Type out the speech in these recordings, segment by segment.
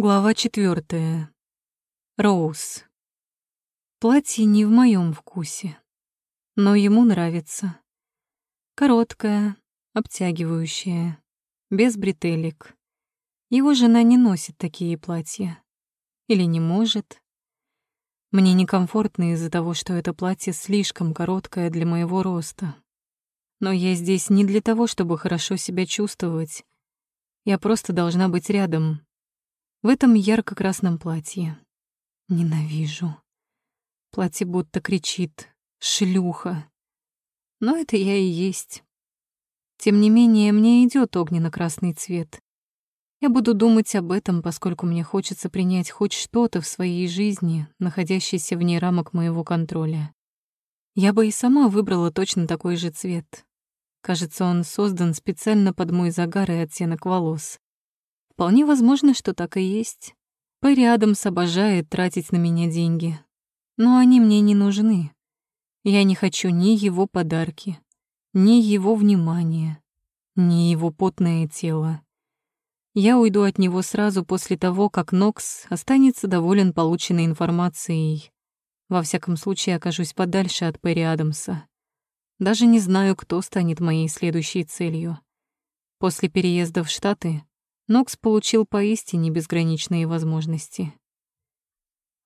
Глава четвертая. Роуз. Платье не в моем вкусе, но ему нравится. Короткое, обтягивающее, без бретелек. Его жена не носит такие платья. Или не может. Мне некомфортно из-за того, что это платье слишком короткое для моего роста. Но я здесь не для того, чтобы хорошо себя чувствовать. Я просто должна быть рядом, в этом ярко-красном платье. Ненавижу. Платье будто кричит «шлюха». Но это я и есть. Тем не менее, мне идет огненно-красный цвет. Я буду думать об этом, поскольку мне хочется принять хоть что-то в своей жизни, находящееся вне рамок моего контроля. Я бы и сама выбрала точно такой же цвет. Кажется, он создан специально под мой загар и оттенок волос. Вполне возможно, что так и есть. Пэри Адамс обожает тратить на меня деньги. Но они мне не нужны. Я не хочу ни его подарки, ни его внимания, ни его потное тело. Я уйду от него сразу после того, как Нокс останется доволен полученной информацией. Во всяком случае, окажусь подальше от Пэри Адамса. Даже не знаю, кто станет моей следующей целью. После переезда в Штаты Нокс получил поистине безграничные возможности.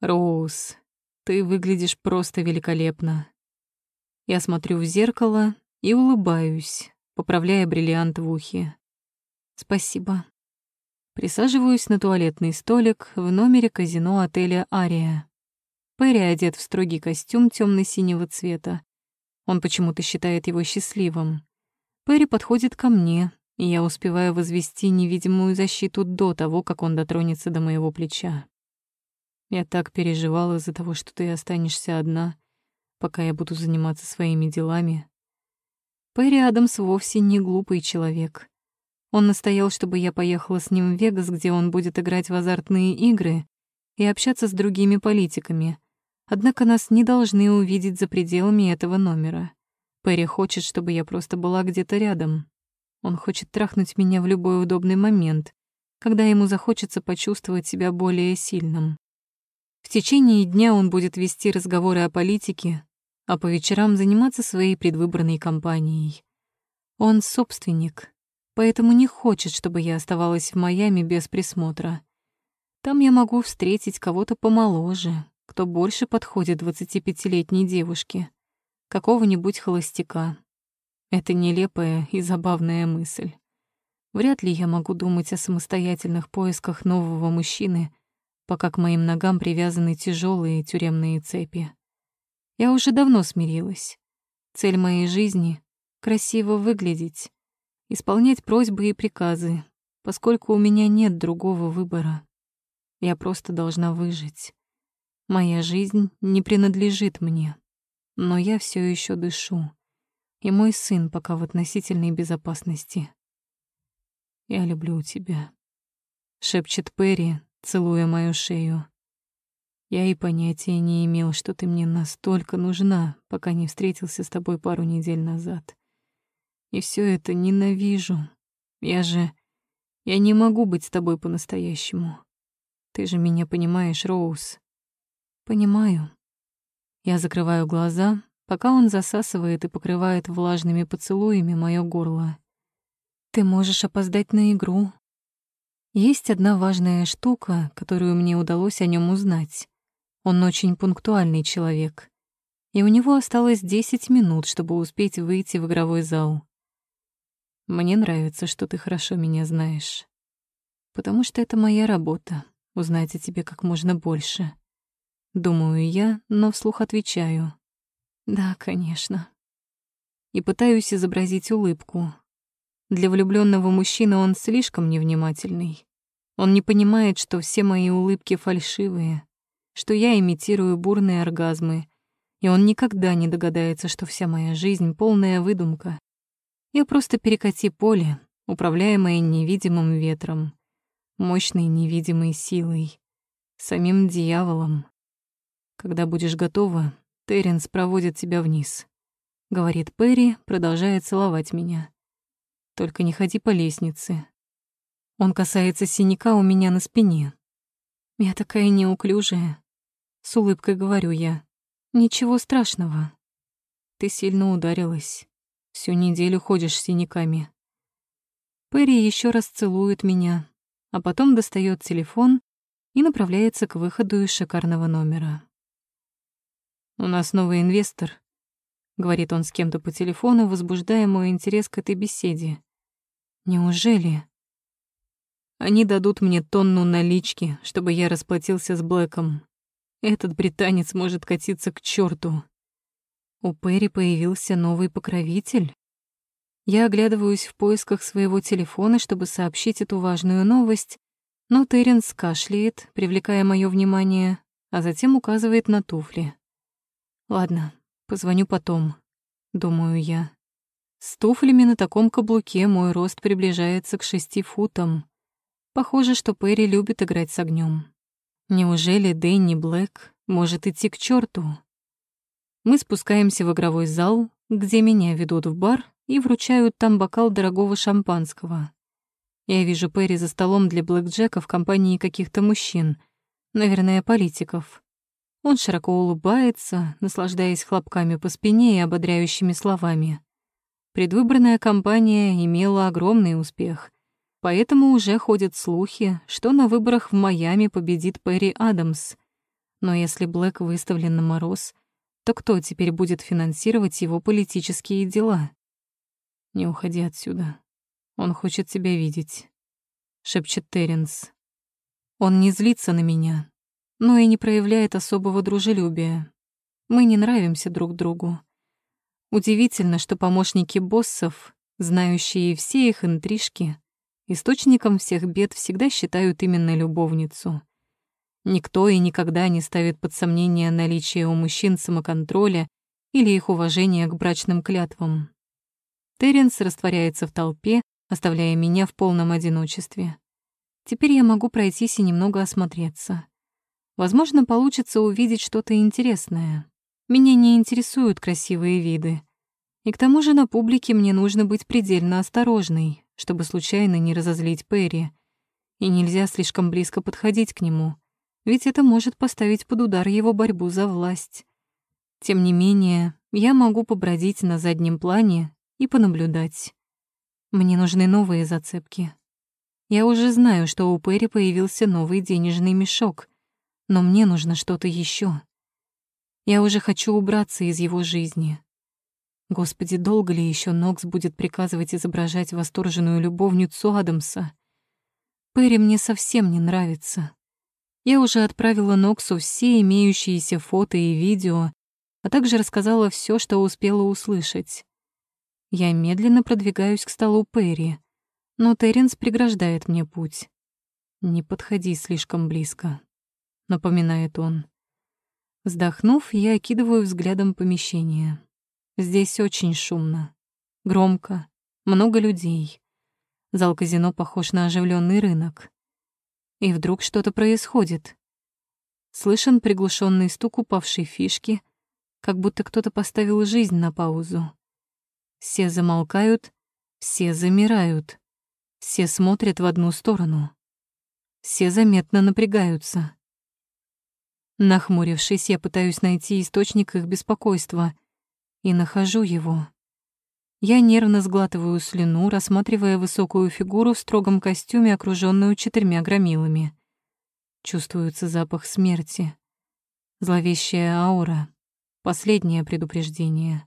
«Роуз, ты выглядишь просто великолепно». Я смотрю в зеркало и улыбаюсь, поправляя бриллиант в ухе. «Спасибо». Присаживаюсь на туалетный столик в номере казино отеля «Ария». Перри одет в строгий костюм темно синего цвета. Он почему-то считает его счастливым. Перри подходит ко мне, я успеваю возвести невидимую защиту до того, как он дотронется до моего плеча. Я так переживала из-за того, что ты останешься одна, пока я буду заниматься своими делами. Перри Адамс вовсе не глупый человек. Он настоял, чтобы я поехала с ним в Вегас, где он будет играть в азартные игры и общаться с другими политиками. Однако нас не должны увидеть за пределами этого номера. Перри хочет, чтобы я просто была где-то рядом. Он хочет трахнуть меня в любой удобный момент, когда ему захочется почувствовать себя более сильным. В течение дня он будет вести разговоры о политике, а по вечерам заниматься своей предвыборной кампанией. Он собственник, поэтому не хочет, чтобы я оставалась в Майами без присмотра. Там я могу встретить кого-то помоложе, кто больше подходит 25-летней девушке, какого-нибудь холостяка, это нелепая и забавная мысль. Вряд ли я могу думать о самостоятельных поисках нового мужчины, пока к моим ногам привязаны тяжелые тюремные цепи. Я уже давно смирилась. Цель моей жизни — красиво выглядеть, исполнять просьбы и приказы, поскольку у меня нет другого выбора. Я просто должна выжить. Моя жизнь не принадлежит мне, но я все еще дышу и мой сын пока в относительной безопасности. «Я люблю тебя», — шепчет Перри, целуя мою шею. «Я и понятия не имел, что ты мне настолько нужна, пока не встретился с тобой пару недель назад. И все это ненавижу. Я же... Я не могу быть с тобой по-настоящему. Ты же меня понимаешь, Роуз?» «Понимаю». Я закрываю глаза, пока он засасывает и покрывает влажными поцелуями моё горло. «Ты можешь опоздать на игру». Есть одна важная штука, которую мне удалось о нём узнать. Он очень пунктуальный человек. И у него осталось 10 минут, чтобы успеть выйти в игровой зал. Мне нравится, что ты хорошо меня знаешь. Потому что это моя работа — узнать о тебе как можно больше. Думаю я, но вслух отвечаю. Да, конечно. И пытаюсь изобразить улыбку. Для влюбленного мужчины он слишком невнимательный. Он не понимает, что все мои улыбки фальшивые, что я имитирую бурные оргазмы, и он никогда не догадается, что вся моя жизнь — полная выдумка. Я просто перекати поле, управляемое невидимым ветром, мощной невидимой силой, самим дьяволом. Когда будешь готова, Терренс проводит тебя вниз», — говорит Перри, продолжая целовать меня. «Только не ходи по лестнице». Он касается синяка у меня на спине, Я такая неуклюжая. С улыбкой говорю я. Ничего страшного. Ты сильно ударилась. Всю неделю ходишь с синяками. Перри еще раз целует меня, а потом достает телефон и направляется к выходу из шикарного номера. «У нас новый инвестор», — говорит он с кем-то по телефону, возбуждая мой интерес к этой беседе. «Неужели?» Они дадут мне тонну налички, чтобы я расплатился с Блэком. Этот британец может катиться к черту. У Перри появился новый покровитель. Я оглядываюсь в поисках своего телефона, чтобы сообщить эту важную новость, но Терренс кашляет, привлекая мое внимание, а затем указывает на туфли. Ладно, позвоню потом, думаю я. С туфлями на таком каблуке мой рост приближается к шести футам. Похоже, что Перри любит играть с огнем. Неужели Дэнни Блэк может идти к черту? Мы спускаемся в игровой зал, где меня ведут в бар и вручают там бокал дорогого шампанского. Я вижу Перри за столом для блэкджека в компании каких-то мужчин, наверное, политиков. Он широко улыбается, наслаждаясь хлопками по спине и ободряющими словами. Предвыборная кампания имела огромный успех, поэтому уже ходят слухи, что на выборах в Майами победит Перри Адамс. Но если Блэк выставлен на мороз, то кто теперь будет финансировать его политические дела? «Не уходи отсюда. Он хочет тебя видеть», — шепчет Терренс. Он не злится на меня, но и не проявляет особого дружелюбия. Мы не нравимся друг другу. Удивительно, что помощники боссов, знающие все их интрижки, источником всех бед всегда считают именно любовницу. Никто и никогда не ставит под сомнение наличие у мужчин самоконтроля или их уважения к брачным клятвам. Терренс растворяется в толпе, оставляя меня в полном одиночестве. Теперь я могу пройтись и немного осмотреться. Возможно, получится увидеть что-то интересное. Меня не интересуют красивые виды. И к тому же на публике мне нужно быть предельно осторожной, чтобы случайно не разозлить Перри. И нельзя слишком близко подходить к нему, ведь это может поставить под удар его борьбу за власть. Тем не менее, я могу побродить на заднем плане и понаблюдать. Мне нужны новые зацепки. Я уже знаю, что у Перри появился новый денежный мешок, но мне нужно что-то еще. Я уже хочу убраться из его жизни. Господи, долго ли еще Нокс будет приказывать изображать восторженную любовницу Адамса? Перри мне совсем не нравится. Я уже отправила Ноксу все имеющиеся фото и видео, а также рассказала все, что успела услышать. Я медленно продвигаюсь к столу Перри, но Терренс преграждает мне путь. «Не подходи слишком близко», — напоминает он. Вздохнув, я окидываю взглядом помещение. Здесь очень шумно, громко, много людей. Зал казино похож на оживленный рынок. И вдруг что-то происходит. Слышен приглушенный стук упавшей фишки, как будто кто-то поставил жизнь на паузу. Все замолкают, все замирают, все смотрят в одну сторону. Все заметно напрягаются. Нахмурившись, я пытаюсь найти источник их беспокойства и нахожу его. Я нервно сглатываю слюну, рассматривая высокую фигуру в строгом костюме, окружённую четырьмя громилами. Чувствуется запах смерти. Зловещая аура. Последнее предупреждение.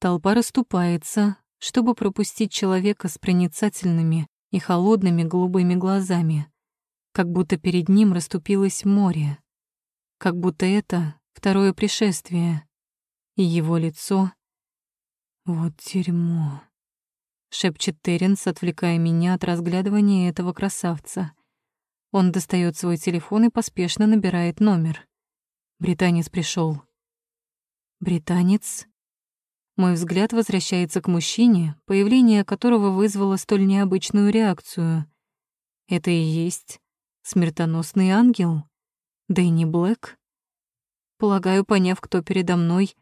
Толпа расступается, чтобы пропустить человека с проницательными и холодными голубыми глазами, как будто перед ним расступилось море как будто это второе пришествие, и его лицо... Вот дерьмо. Шепчет Терренс, отвлекая меня от разглядывания этого красавца. Он достает свой телефон и поспешно набирает номер. Британец пришел. Британец? Мой взгляд возвращается к мужчине, появление которого вызвало столь необычную реакцию. Это и есть смертоносный ангел? Дэнни Блэк? Полагаю, поняв, кто передо мной,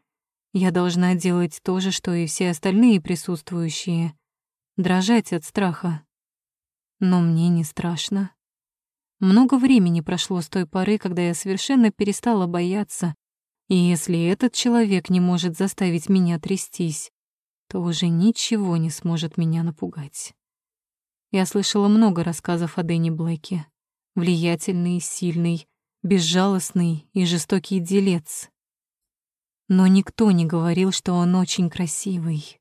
я должна делать то же, что и все остальные присутствующие — дрожать от страха. Но мне не страшно. Много времени прошло с той поры, когда я совершенно перестала бояться, и если этот человек не может заставить меня трястись, то уже ничего не сможет меня напугать. Я слышала много рассказов о Дэнни Блэке. Влиятельный, сильный, безжалостный и жестокий делец. Но никто не говорил, что он очень красивый.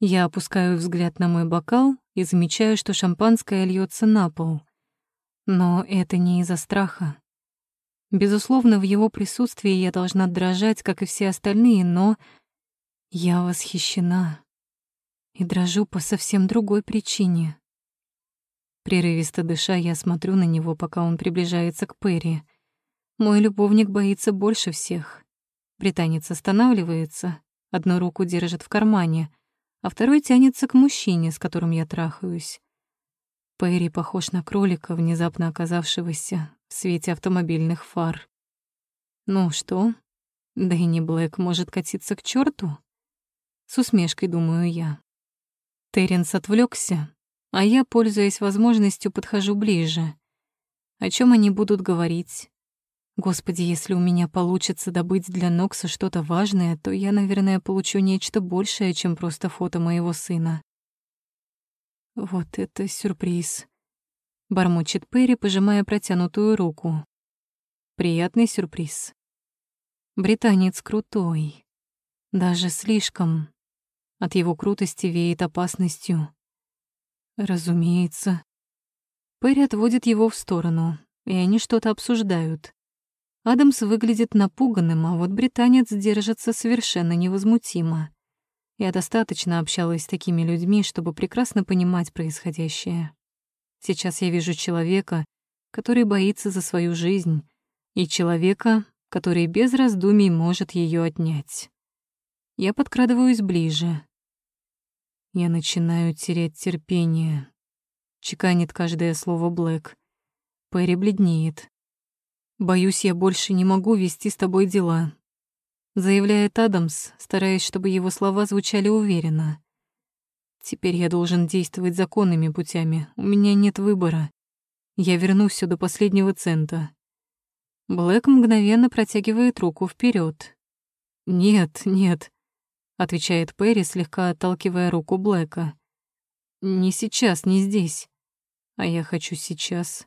Я опускаю взгляд на мой бокал и замечаю, что шампанское льется на пол. Но это не из-за страха. Безусловно, в его присутствии я должна дрожать, как и все остальные, но я восхищена и дрожу по совсем другой причине. Прерывисто дыша, я смотрю на него, пока он приближается к Перри. Мой любовник боится больше всех. Британец останавливается, одну руку держит в кармане, а второй тянется к мужчине, с которым я трахаюсь. Перри похож на кролика, внезапно оказавшегося в свете автомобильных фар. Ну что, Дэнни Блэк может катиться к черту? С усмешкой думаю я. Терренс отвлекся, а я, пользуясь возможностью, подхожу ближе. О чем они будут говорить? Господи, если у меня получится добыть для Нокса что-то важное, то я, наверное, получу нечто большее, чем просто фото моего сына. Вот это сюрприз. Бормочет Перри, пожимая протянутую руку. Приятный сюрприз. Британец крутой. Даже слишком. От его крутости веет опасностью. Разумеется. Перри отводит его в сторону, и они что-то обсуждают. Адамс выглядит напуганным, а вот британец держится совершенно невозмутимо. Я достаточно общалась с такими людьми, чтобы прекрасно понимать происходящее. Сейчас я вижу человека, который боится за свою жизнь, и человека, который без раздумий может ее отнять. Я подкрадываюсь ближе. Я начинаю терять терпение. Чеканит каждое слово Блэк. Перри бледнеет. «Боюсь, я больше не могу вести с тобой дела», заявляет Адамс, стараясь, чтобы его слова звучали уверенно. «Теперь я должен действовать законными путями, у меня нет выбора. Я верну все до последнего цента». Блэк мгновенно протягивает руку вперед. «Нет, нет», — отвечает Перри, слегка отталкивая руку Блэка. «Не сейчас, не здесь. А я хочу сейчас.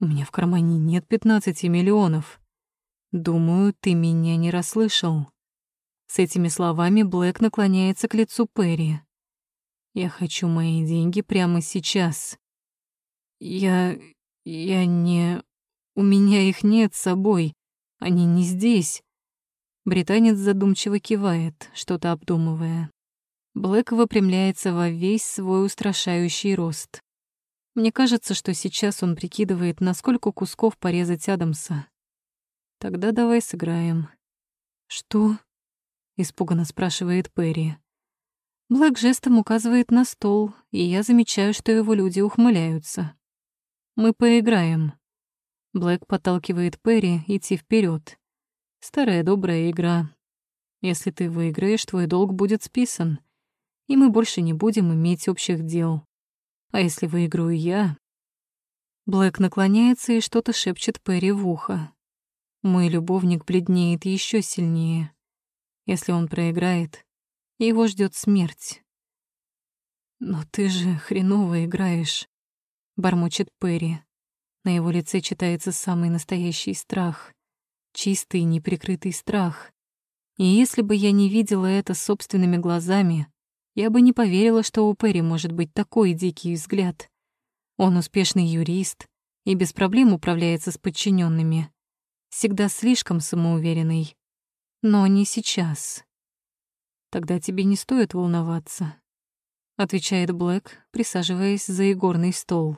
У меня в кармане нет 15 миллионов. Думаю, ты меня не расслышал. С этими словами Блэк наклоняется к лицу Перри. Я хочу мои деньги прямо сейчас. Я... я не... У меня их нет с собой. Они не здесь. Британец задумчиво кивает, что-то обдумывая. Блэк выпрямляется во весь свой устрашающий рост. Мне кажется, что сейчас он прикидывает, на сколько кусков порезать Адамса. Тогда давай сыграем. Что? испуганно спрашивает Перри. Блэк жестом указывает на стол, и я замечаю, что его люди ухмыляются. Мы поиграем. Блэк подталкивает Перри идти вперед. Старая добрая игра. Если ты выиграешь, твой долг будет списан, и мы больше не будем иметь общих дел. А если выиграю я... Блэк наклоняется и что-то шепчет Перри в ухо. Мой любовник бледнеет еще сильнее. Если он проиграет, его ждет смерть. «Но ты же хреново играешь», — бормочет Перри. На его лице читается самый настоящий страх. Чистый, неприкрытый страх. И если бы я не видела это собственными глазами, я бы не поверила, что у Перри может быть такой дикий взгляд. Он успешный юрист и без проблем управляется с подчиненными. Всегда слишком самоуверенный. Но не сейчас. Тогда тебе не стоит волноваться, отвечает Блэк, присаживаясь за игорный стол.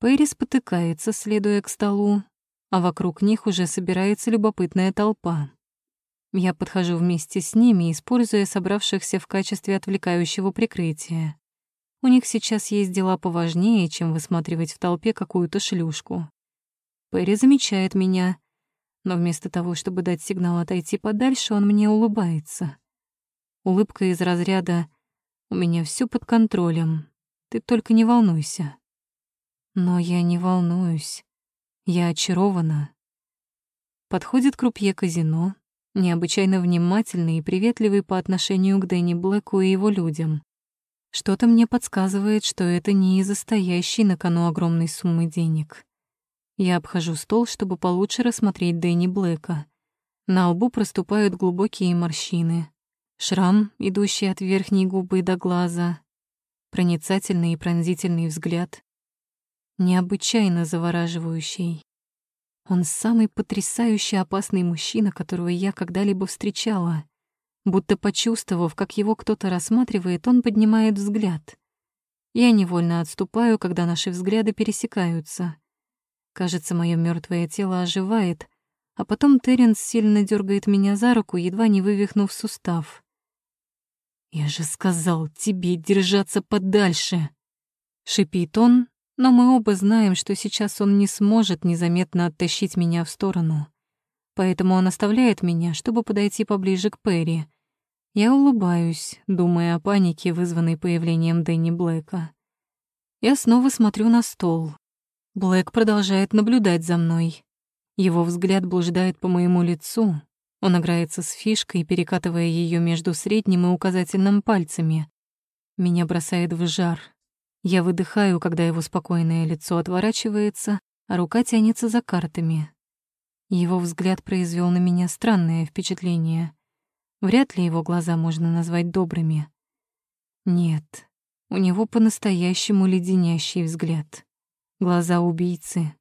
Перри спотыкается, следуя к столу, а вокруг них уже собирается любопытная толпа. Я подхожу вместе с ними, используя собравшихся в качестве отвлекающего прикрытия. У них сейчас есть дела поважнее, чем высматривать в толпе какую-то шлюшку. Перри замечает меня, но вместо того, чтобы дать сигнал отойти подальше, он мне улыбается. Улыбка из разряда «У меня все под контролем, ты только не волнуйся». Но я не волнуюсь. Я очарована. Подходит крупье казино, необычайно внимательный и приветливый по отношению к Дэнни Блэку и его людям. Что-то мне подсказывает, что это не из-за стоящей на кону огромной суммы денег. Я обхожу стол, чтобы получше рассмотреть Дэнни Блэка. На лбу проступают глубокие морщины. Шрам, идущий от верхней губы до глаза. Проницательный и пронзительный взгляд. Необычайно завораживающий. Он самый потрясающе опасный мужчина, которого я когда-либо встречала. Будто почувствовав, как его кто-то рассматривает, он поднимает взгляд. Я невольно отступаю, когда наши взгляды пересекаются. Кажется, мое мертвое тело оживает, а потом Терренс сильно дергает меня за руку, едва не вывихнув сустав. «Я же сказал тебе держаться подальше!» Шипит он, но мы оба знаем, что сейчас он не сможет незаметно оттащить меня в сторону. Поэтому он оставляет меня, чтобы подойти поближе к Перри. Я улыбаюсь, думая о панике, вызванной появлением Дэнни Блэка. Я снова смотрю на стол. Блэк продолжает наблюдать за мной. Его взгляд блуждает по моему лицу. Он играется с фишкой, перекатывая ее между средним и указательным пальцами. Меня бросает в жар. Я выдыхаю, когда его спокойное лицо отворачивается, а рука тянется за картами. Его взгляд произвел на меня странное впечатление. Вряд ли его глаза можно назвать добрыми. Нет, у него по-настоящему леденящий взгляд. Глаза убийцы.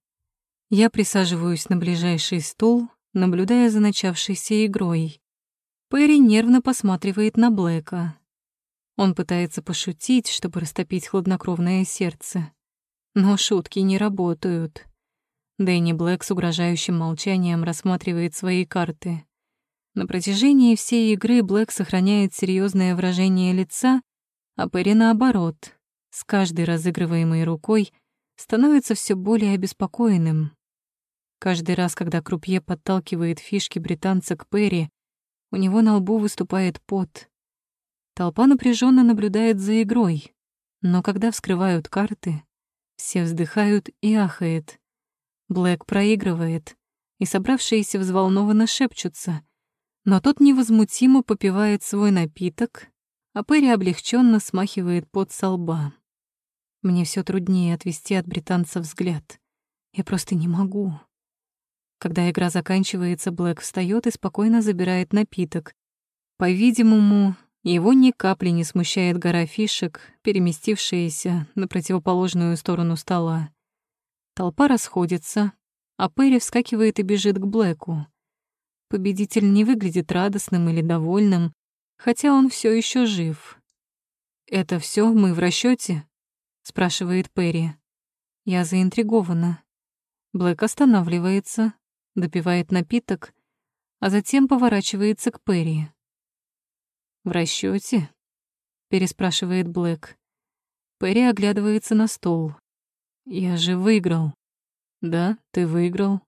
Я присаживаюсь на ближайший стул, наблюдая за начавшейся игрой. Перри нервно посматривает на Блэка. Он пытается пошутить, чтобы растопить хладнокровное сердце. Но шутки не работают. Дэнни Блэк с угрожающим молчанием рассматривает свои карты. На протяжении всей игры Блэк сохраняет серьезное выражение лица, а Перри наоборот, с каждой разыгрываемой рукой становится все более обеспокоенным. Каждый раз, когда крупье подталкивает фишки британца к Перри, у него на лбу выступает пот. Толпа напряженно наблюдает за игрой, но когда вскрывают карты, все вздыхают и ахает. Блэк проигрывает, и собравшиеся взволнованно шепчутся, но тот невозмутимо попивает свой напиток, а Перри облегченно смахивает пот со лба. Мне все труднее отвести от британца взгляд. Я просто не могу. Когда игра заканчивается, Блэк встает и спокойно забирает напиток. По-видимому, его ни капли не смущает гора фишек, переместившаяся на противоположную сторону стола. Толпа расходится, а Перри вскакивает и бежит к Блэку. Победитель не выглядит радостным или довольным, хотя он все еще жив. «Это все мы в расчете? спрашивает Перри. Я заинтригована. Блэк останавливается, допивает напиток, а затем поворачивается к Перри. «В расчете? переспрашивает Блэк. Перри оглядывается на стол. «Я же выиграл». «Да, ты выиграл.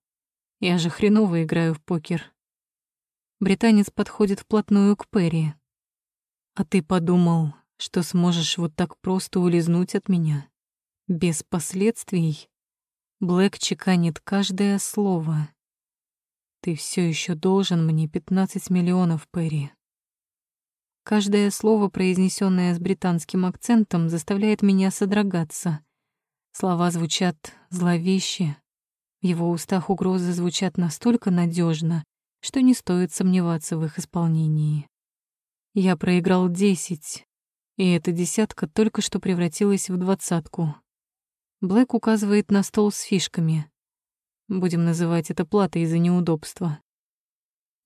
Я же хреново играю в покер». Британец подходит вплотную к Перри. «А ты подумал, что сможешь вот так просто улизнуть от меня? Без последствий?» Блэк чеканит каждое слово. «Ты все еще должен мне 15 миллионов, Перри. Каждое слово, произнесенное с британским акцентом, заставляет меня содрогаться. Слова звучат зловеще. В его устах угрозы звучат настолько надежно, что не стоит сомневаться в их исполнении. Я проиграл десять, и эта десятка только что превратилась в двадцатку. Блэк указывает на стол с фишками. Будем называть это платой за неудобство.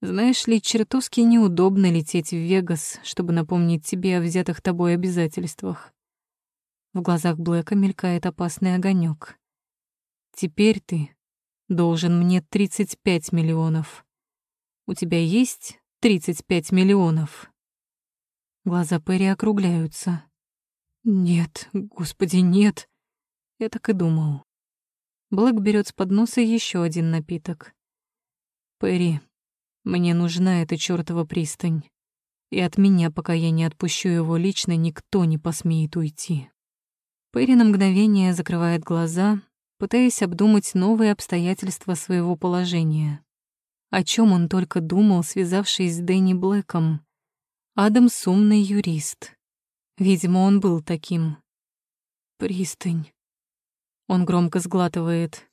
Знаешь ли, чертовски неудобно лететь в Вегас, чтобы напомнить тебе о взятых тобой обязательствах. В глазах Блэка мелькает опасный огонек. Теперь ты должен мне 35 миллионов. У тебя есть 35 миллионов? Глаза Перри округляются. Нет, господи, нет. Я так и думал. Блэк берет с подноса еще один напиток. Перри, мне нужна эта чёртова пристань. И от меня, пока я не отпущу его лично, никто не посмеет уйти. Перри на мгновение закрывает глаза, пытаясь обдумать новые обстоятельства своего положения. О чем он только думал, связавшись с Дэнни Блэком. Адамс умный юрист. Видимо, он был таким. «Пристань». Он громко сглатывает.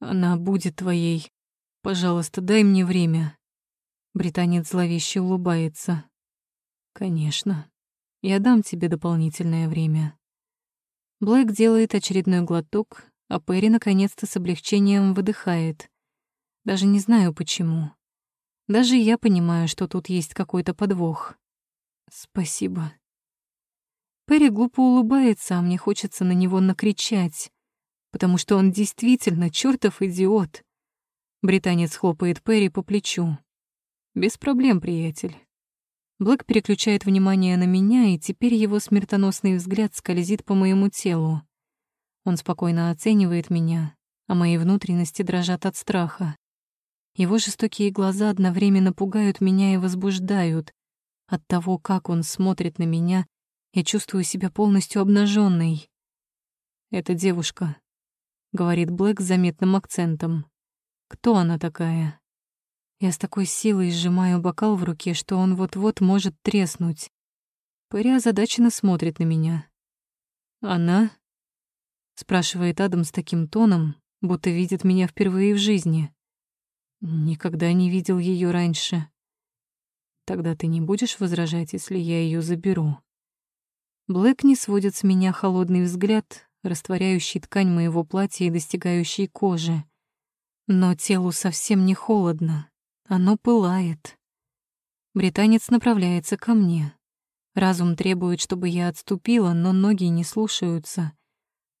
«Она будет твоей. Пожалуйста, дай мне время». Британец зловеще улыбается. «Конечно. Я дам тебе дополнительное время». Блэк делает очередной глоток, а Перри наконец-то с облегчением выдыхает. Даже не знаю почему. Даже я понимаю, что тут есть какой-то подвох. Спасибо. Перри глупо улыбается, а мне хочется на него накричать, потому что он действительно чертов идиот. Британец хлопает Перри по плечу. Без проблем, приятель. Блэк переключает внимание на меня, и теперь его смертоносный взгляд скользит по моему телу. Он спокойно оценивает меня, а мои внутренности дрожат от страха. Его жестокие глаза одновременно пугают меня и возбуждают. От того, как он смотрит на меня, я чувствую себя полностью обнаженной. «Это девушка», — говорит Блэк с заметным акцентом. «Кто она такая?» Я с такой силой сжимаю бокал в руке, что он вот-вот может треснуть. Пэри озадаченно смотрит на меня. «Она?» — спрашивает Адам с таким тоном, будто видит меня впервые в жизни. Никогда не видел ее раньше. Тогда ты не будешь возражать, если я ее заберу. Блэк не сводит с меня холодный взгляд, растворяющий ткань моего платья и достигающий кожи. Но телу совсем не холодно. Оно пылает. Британец направляется ко мне. Разум требует, чтобы я отступила, но ноги не слушаются.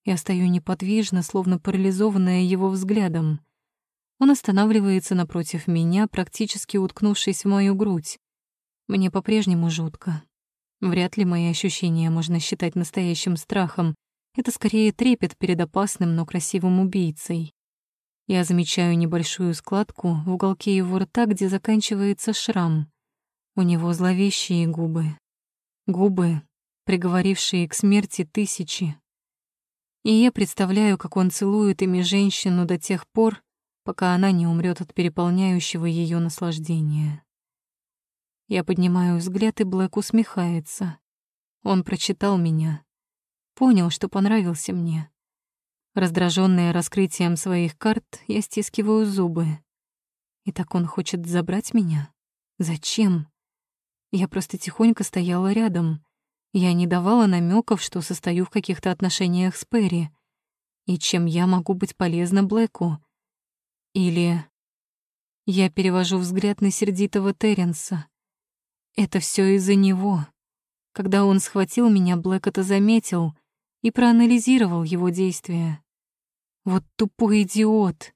Я стою неподвижно, словно парализованная его взглядом. Он останавливается напротив меня, практически уткнувшись в мою грудь. Мне по-прежнему жутко. Вряд ли мои ощущения можно считать настоящим страхом. Это скорее трепет перед опасным, но красивым убийцей. Я замечаю небольшую складку в уголке его рта, где заканчивается шрам. У него зловещие губы. Губы, приговорившие к смерти тысячи. И я представляю, как он целует ими женщину до тех пор, пока она не умрет от переполняющего ее наслаждения. Я поднимаю взгляд, и Блэк усмехается. Он прочитал меня, понял, что понравился мне. Раздраженная раскрытием своих карт, я стискиваю зубы. И так он хочет забрать меня? Зачем? Я просто тихонько стояла рядом. Я не давала намеков, что состою в каких-то отношениях с Перри. И чем я могу быть полезна Блэку? Или... Я перевожу взгляд на сердитого Терренса. Это все из-за него. Когда он схватил меня, Блэк это заметил и проанализировал его действия. Вот тупой идиот.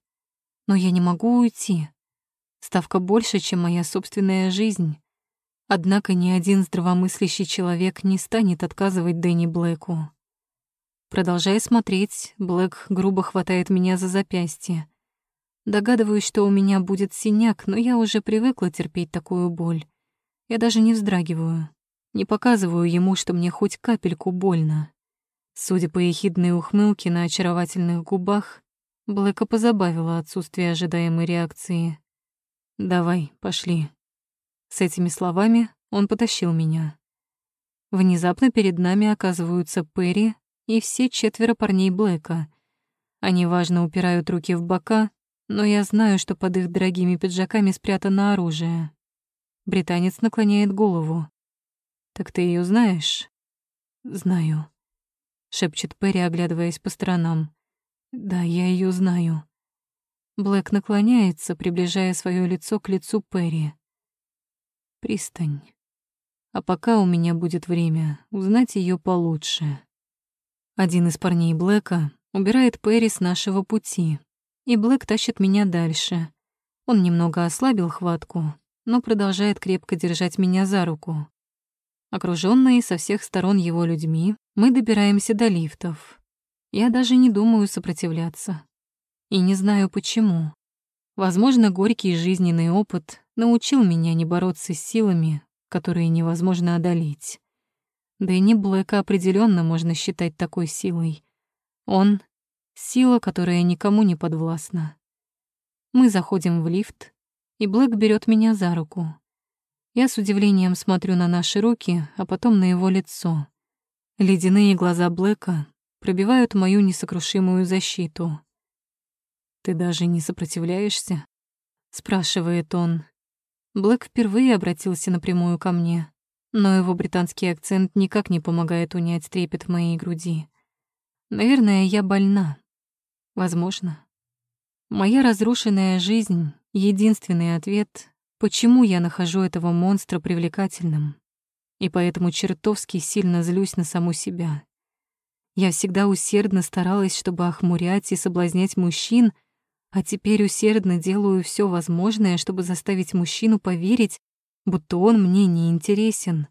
Но я не могу уйти. Ставка больше, чем моя собственная жизнь. Однако ни один здравомыслящий человек не станет отказывать Дэнни Блэку. Продолжая смотреть, Блэк грубо хватает меня за запястье. Догадываюсь, что у меня будет синяк, но я уже привыкла терпеть такую боль. Я даже не вздрагиваю, не показываю ему, что мне хоть капельку больно. Судя по ехидной ухмылке на очаровательных губах, Блэка позабавило отсутствие ожидаемой реакции. «Давай, пошли». С этими словами он потащил меня. Внезапно перед нами оказываются Перри и все четверо парней Блэка. Они важно упирают руки в бока, но я знаю, что под их дорогими пиджаками спрятано оружие. Британец наклоняет голову. «Так ты ее знаешь?» «Знаю», — шепчет Перри, оглядываясь по сторонам. «Да, я ее знаю». Блэк наклоняется, приближая свое лицо к лицу Перри. «Пристань. А пока у меня будет время узнать ее получше». Один из парней Блэка убирает Перри с нашего пути, и Блэк тащит меня дальше. Он немного ослабил хватку, но продолжает крепко держать меня за руку. Окружённые со всех сторон его людьми, мы добираемся до лифтов. Я даже не думаю сопротивляться. И не знаю почему. Возможно, горький жизненный опыт научил меня не бороться с силами, которые невозможно одолеть. Да и не Блэка определенно можно считать такой силой. Он — Сила, которая никому не подвластна. Мы заходим в лифт, и Блэк берет меня за руку. Я с удивлением смотрю на наши руки, а потом на его лицо. Ледяные глаза Блэка пробивают мою несокрушимую защиту. «Ты даже не сопротивляешься?» — спрашивает он. Блэк впервые обратился напрямую ко мне, но его британский акцент никак не помогает унять трепет в моей груди. Наверное, я больна. Возможно. Моя разрушенная жизнь — единственный ответ, почему я нахожу этого монстра привлекательным. И поэтому чертовски сильно злюсь на саму себя. Я всегда усердно старалась, чтобы охмурять и соблазнять мужчин, а теперь усердно делаю все возможное, чтобы заставить мужчину поверить, будто он мне не интересен.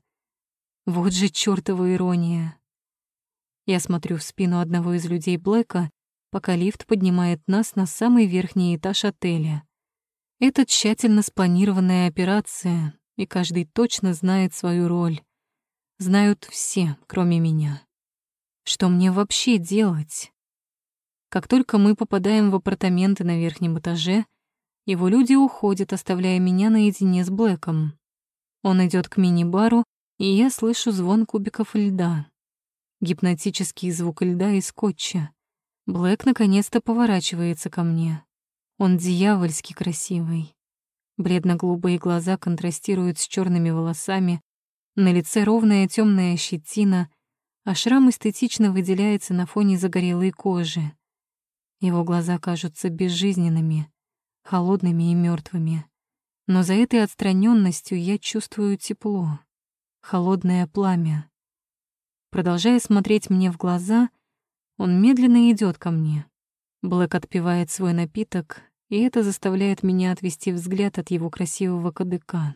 Вот же чёртова ирония. Я смотрю в спину одного из людей Блэка, пока лифт поднимает нас на самый верхний этаж отеля. Это тщательно спланированная операция, и каждый точно знает свою роль. Знают все, кроме меня. Что мне вообще делать? Как только мы попадаем в апартаменты на верхнем этаже, его люди уходят, оставляя меня наедине с Блэком. Он идет к мини-бару, и я слышу звон кубиков льда гипнотический звук льда и скотча. Блэк наконец-то поворачивается ко мне. Он дьявольски красивый. Бледно-голубые глаза контрастируют с черными волосами, на лице ровная темная щетина, а шрам эстетично выделяется на фоне загорелой кожи. Его глаза кажутся безжизненными, холодными и мертвыми. Но за этой отстраненностью я чувствую тепло, холодное пламя. Продолжая смотреть мне в глаза, он медленно идет ко мне. Блэк отпивает свой напиток, и это заставляет меня отвести взгляд от его красивого кадыка.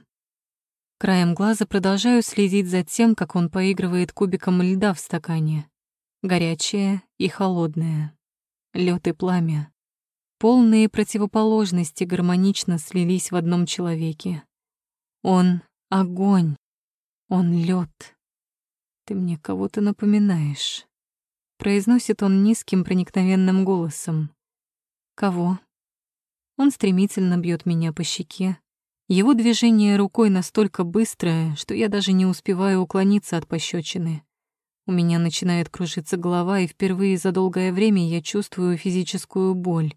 Краем глаза продолжаю следить за тем, как он поигрывает кубиком льда в стакане. Горячее и холодное. Лёд и пламя. Полные противоположности гармонично слились в одном человеке. Он — огонь. Он — лёд. «Ты мне кого-то напоминаешь», — произносит он низким проникновенным голосом. «Кого?» Он стремительно бьет меня по щеке. Его движение рукой настолько быстрое, что я даже не успеваю уклониться от пощечины. У меня начинает кружиться голова, и впервые за долгое время я чувствую физическую боль.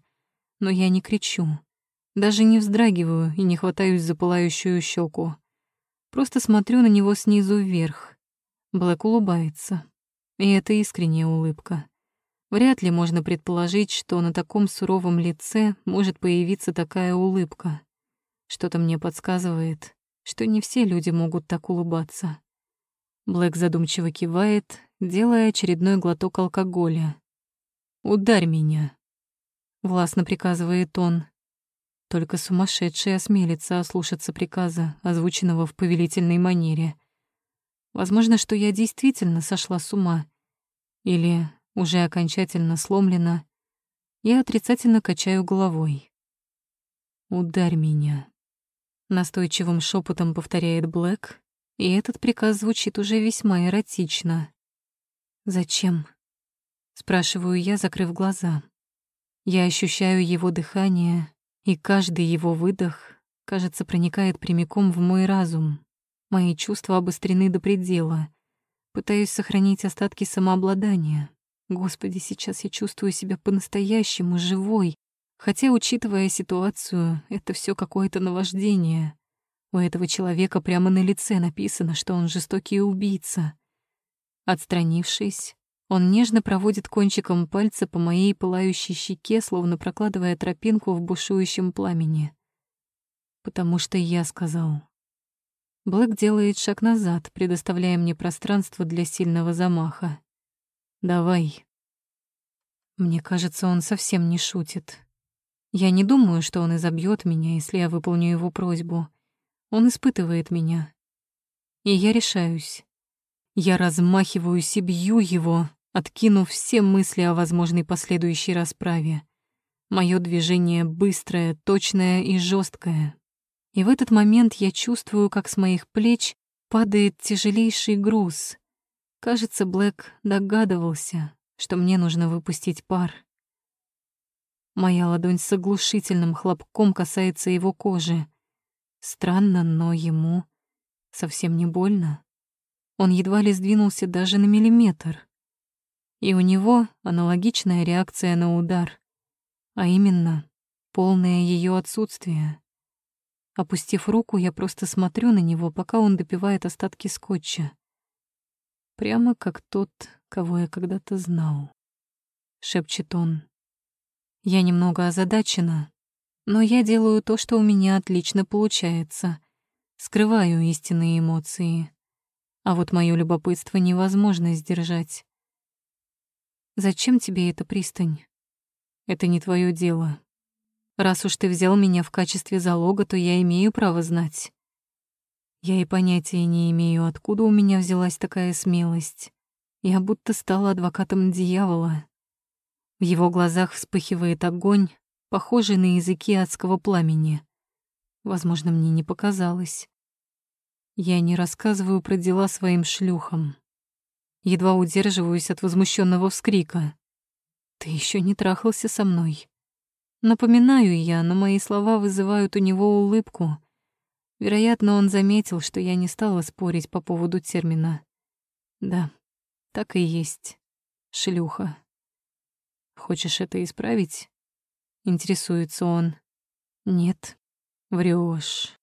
Но я не кричу. Даже не вздрагиваю и не хватаюсь за пылающую щеку. Просто смотрю на него снизу вверх. Блэк улыбается. И это искренняя улыбка. Вряд ли можно предположить, что на таком суровом лице может появиться такая улыбка. Что-то мне подсказывает, что не все люди могут так улыбаться. Блэк задумчиво кивает, делая очередной глоток алкоголя. «Ударь меня», — властно приказывает он. Только сумасшедший осмелится ослушаться приказа, озвученного в повелительной манере — Возможно, что я действительно сошла с ума. Или уже окончательно сломлена. Я отрицательно качаю головой. «Ударь меня», — настойчивым шепотом повторяет Блэк, и этот приказ звучит уже весьма эротично. «Зачем?» — спрашиваю я, закрыв глаза. Я ощущаю его дыхание, и каждый его выдох, кажется, проникает прямиком в мой разум. Мои чувства обострены до предела. Пытаюсь сохранить остатки самообладания. Господи, сейчас я чувствую себя по-настоящему живой, хотя, учитывая ситуацию, это все какое-то наваждение. У этого человека прямо на лице написано, что он жестокий убийца. Отстранившись, он нежно проводит кончиком пальца по моей пылающей щеке, словно прокладывая тропинку в бушующем пламени. Потому что я сказал. Блэк делает шаг назад, предоставляя мне пространство для сильного замаха. «Давай». Мне кажется, он совсем не шутит. Я не думаю, что он изобьет меня, если я выполню его просьбу. Он испытывает меня. И я решаюсь. Я размахиваюсь и бью его, откинув все мысли о возможной последующей расправе. Мое движение быстрое, точное и жесткое, и в этот момент я чувствую, как с моих плеч падает тяжелейший груз. Кажется, Блэк догадывался, что мне нужно выпустить пар. Моя ладонь с оглушительным хлопком касается его кожи. Странно, но ему совсем не больно. Он едва ли сдвинулся даже на миллиметр. И у него аналогичная реакция на удар, а именно полное ее отсутствие. Опустив руку, я просто смотрю на него, пока он допивает остатки скотча. Прямо как тот, кого я когда-то знал. Шепчет он. Я немного озадачена, но я делаю то, что у меня отлично получается. Скрываю истинные эмоции. А вот моё любопытство невозможно сдержать. Зачем тебе эта пристань? Это не твое дело. Раз уж ты взял меня в качестве залога, то я имею право знать. Я и понятия не имею, откуда у меня взялась такая смелость. Я будто стала адвокатом дьявола. В его глазах вспыхивает огонь, похожий на языки адского пламени. Возможно, мне не показалось. Я не рассказываю про дела своим шлюхам. Едва удерживаюсь от возмущенного вскрика. «Ты еще не трахался со мной?» Напоминаю я, но мои слова вызывают у него улыбку. Вероятно, он заметил, что я не стала спорить по поводу термина. Да, так и есть. Шлюха. Хочешь это исправить? Интересуется он. Нет, врешь.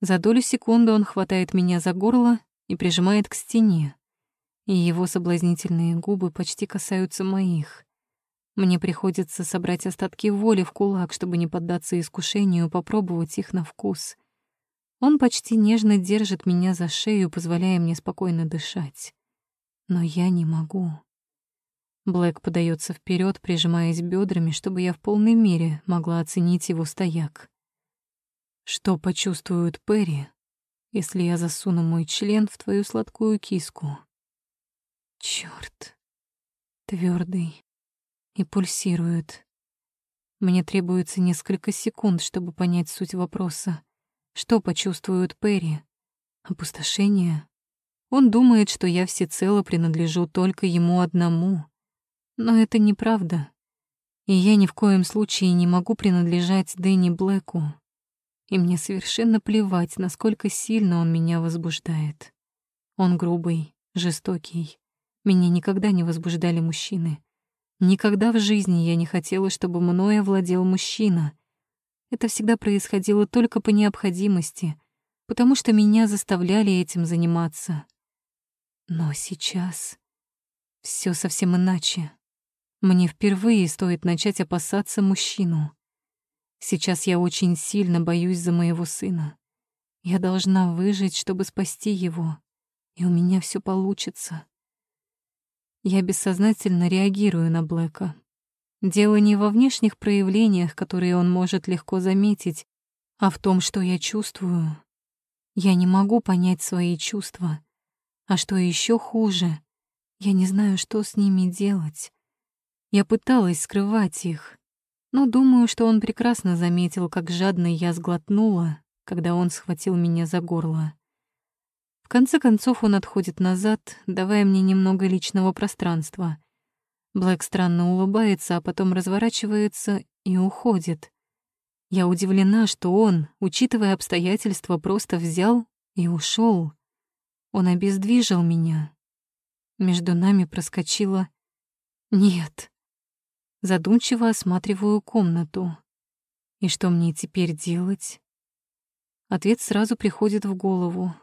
За долю секунды он хватает меня за горло и прижимает к стене, и его соблазнительные губы почти касаются моих. Мне приходится собрать остатки воли в кулак, чтобы не поддаться искушению попробовать их на вкус. Он почти нежно держит меня за шею, позволяя мне спокойно дышать. Но я не могу. Блэк подается вперед, прижимаясь бедрами, чтобы я в полной мере могла оценить его стояк. Что почувствует Перри, если я засуну мой член в твою сладкую киску? Чёрт, твердый и пульсирует. Мне требуется несколько секунд, чтобы понять суть вопроса. Что почувствует Перри? Опустошение? Он думает, что я всецело принадлежу только ему одному. Но это неправда. И я ни в коем случае не могу принадлежать Дэнни Блэку. И мне совершенно плевать, насколько сильно он меня возбуждает. Он грубый, жестокий. Меня никогда не возбуждали мужчины. Никогда в жизни я не хотела, чтобы мной овладел мужчина. Это всегда происходило только по необходимости, потому что меня заставляли этим заниматься. Но сейчас все совсем иначе. Мне впервые стоит начать опасаться мужчину. Сейчас я очень сильно боюсь за моего сына. Я должна выжить, чтобы спасти его, и у меня все получится. Я бессознательно реагирую на Блэка, Дело не во внешних проявлениях, которые он может легко заметить, а в том, что я чувствую. Я не могу понять свои чувства. А что еще хуже, я не знаю, что с ними делать. Я пыталась скрывать их, но думаю, что он прекрасно заметил, как жадно я сглотнула, когда он схватил меня за горло. В конце концов он отходит назад, давая мне немного личного пространства — Блэк странно улыбается, а потом разворачивается и уходит. Я удивлена, что он, учитывая обстоятельства, просто взял и ушел. Он обездвижил меня. Между нами проскочило «нет». Задумчиво осматриваю комнату. И что мне теперь делать? Ответ сразу приходит в голову.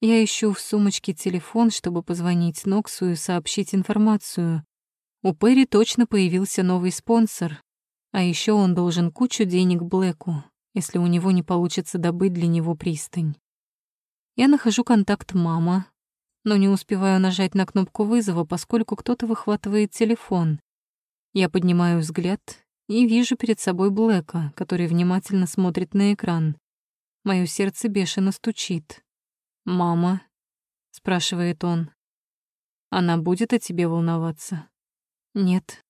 Я ищу в сумочке телефон, чтобы позвонить Ноксу и сообщить информацию. У Перри точно появился новый спонсор, а еще он должен кучу денег Блэку, если у него не получится добыть для него пристань. Я нахожу контакт мама, но не успеваю нажать на кнопку вызова, поскольку кто-то выхватывает телефон. Я поднимаю взгляд и вижу перед собой Блэка, который внимательно смотрит на экран. Моё сердце бешено стучит. «Мама?» — спрашивает он. «Она будет о тебе волноваться?» Нет,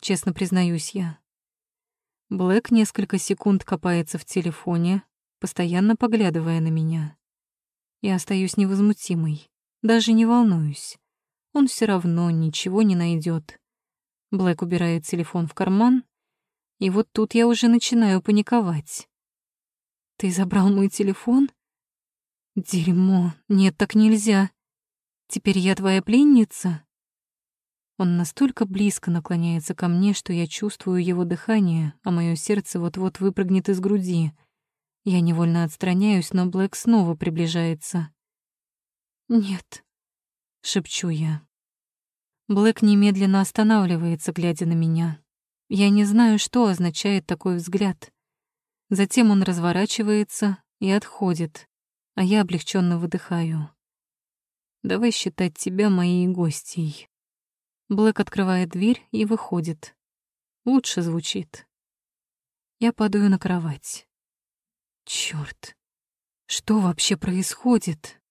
честно признаюсь я. Блэк несколько секунд копается в телефоне, постоянно поглядывая на меня. Я остаюсь невозмутимой, даже не волнуюсь. Он все равно ничего не найдет. Блэк убирает телефон в карман И вот тут я уже начинаю паниковать. «Ты забрал мой телефон?» «Дерьмо, нет, так нельзя. Теперь я твоя пленница?» Он настолько близко наклоняется ко мне, что я чувствую его дыхание, а мое сердце вот-вот выпрыгнет из груди. Я невольно отстраняюсь, но Блэк снова приближается. «Нет», — шепчу я. Блэк немедленно останавливается, глядя на меня. Я не знаю, что означает такой взгляд. Затем он разворачивается и отходит, а я облегченно выдыхаю. «Давай считать тебя моей гостьей». Блэк открывает дверь и выходит. Лучше звучит. Я падаю на кровать. Чёрт, что вообще происходит?